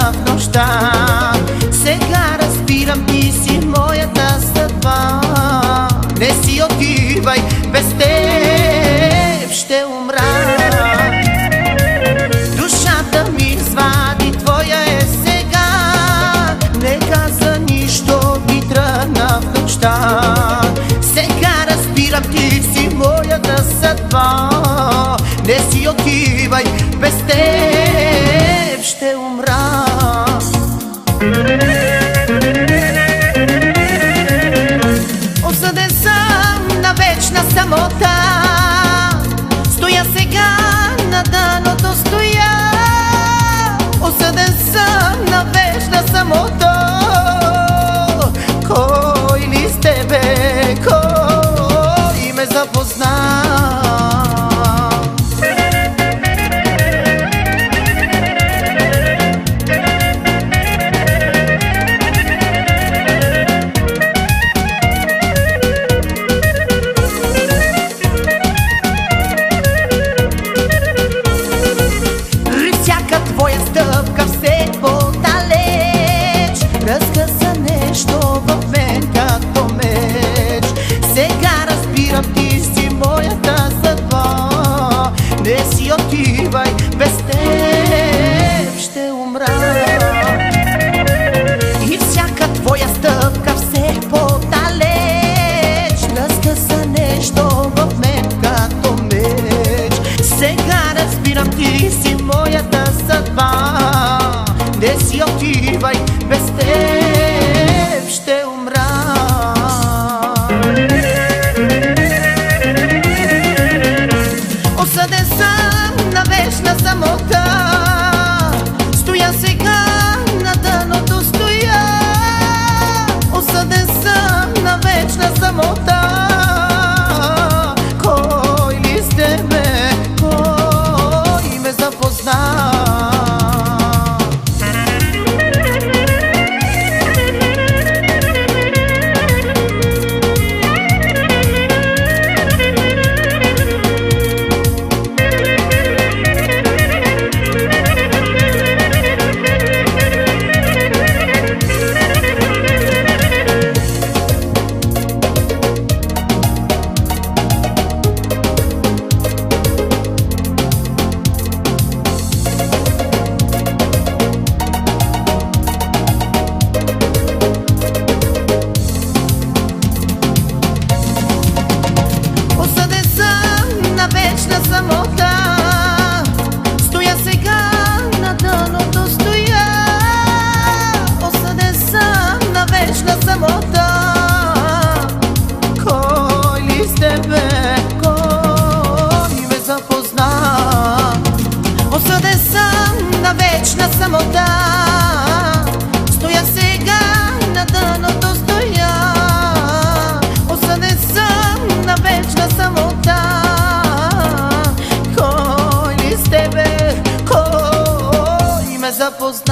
в нощта. Сега разбирам, ти си моята съдба. Не си отивай, без теб ще умра. Душата ми извади, твоя е сега. Не каза нищо, ти тръгна в нощта. Сега разбирам, ти си моята съдба. Не си отивай, без теб Osade sam na večna samota отивай, без теб ще умра. И всяка твоя стъпка все по-далечна скъса нещо в мен като меч. Сега разбирам, ти си моята съдба. escravos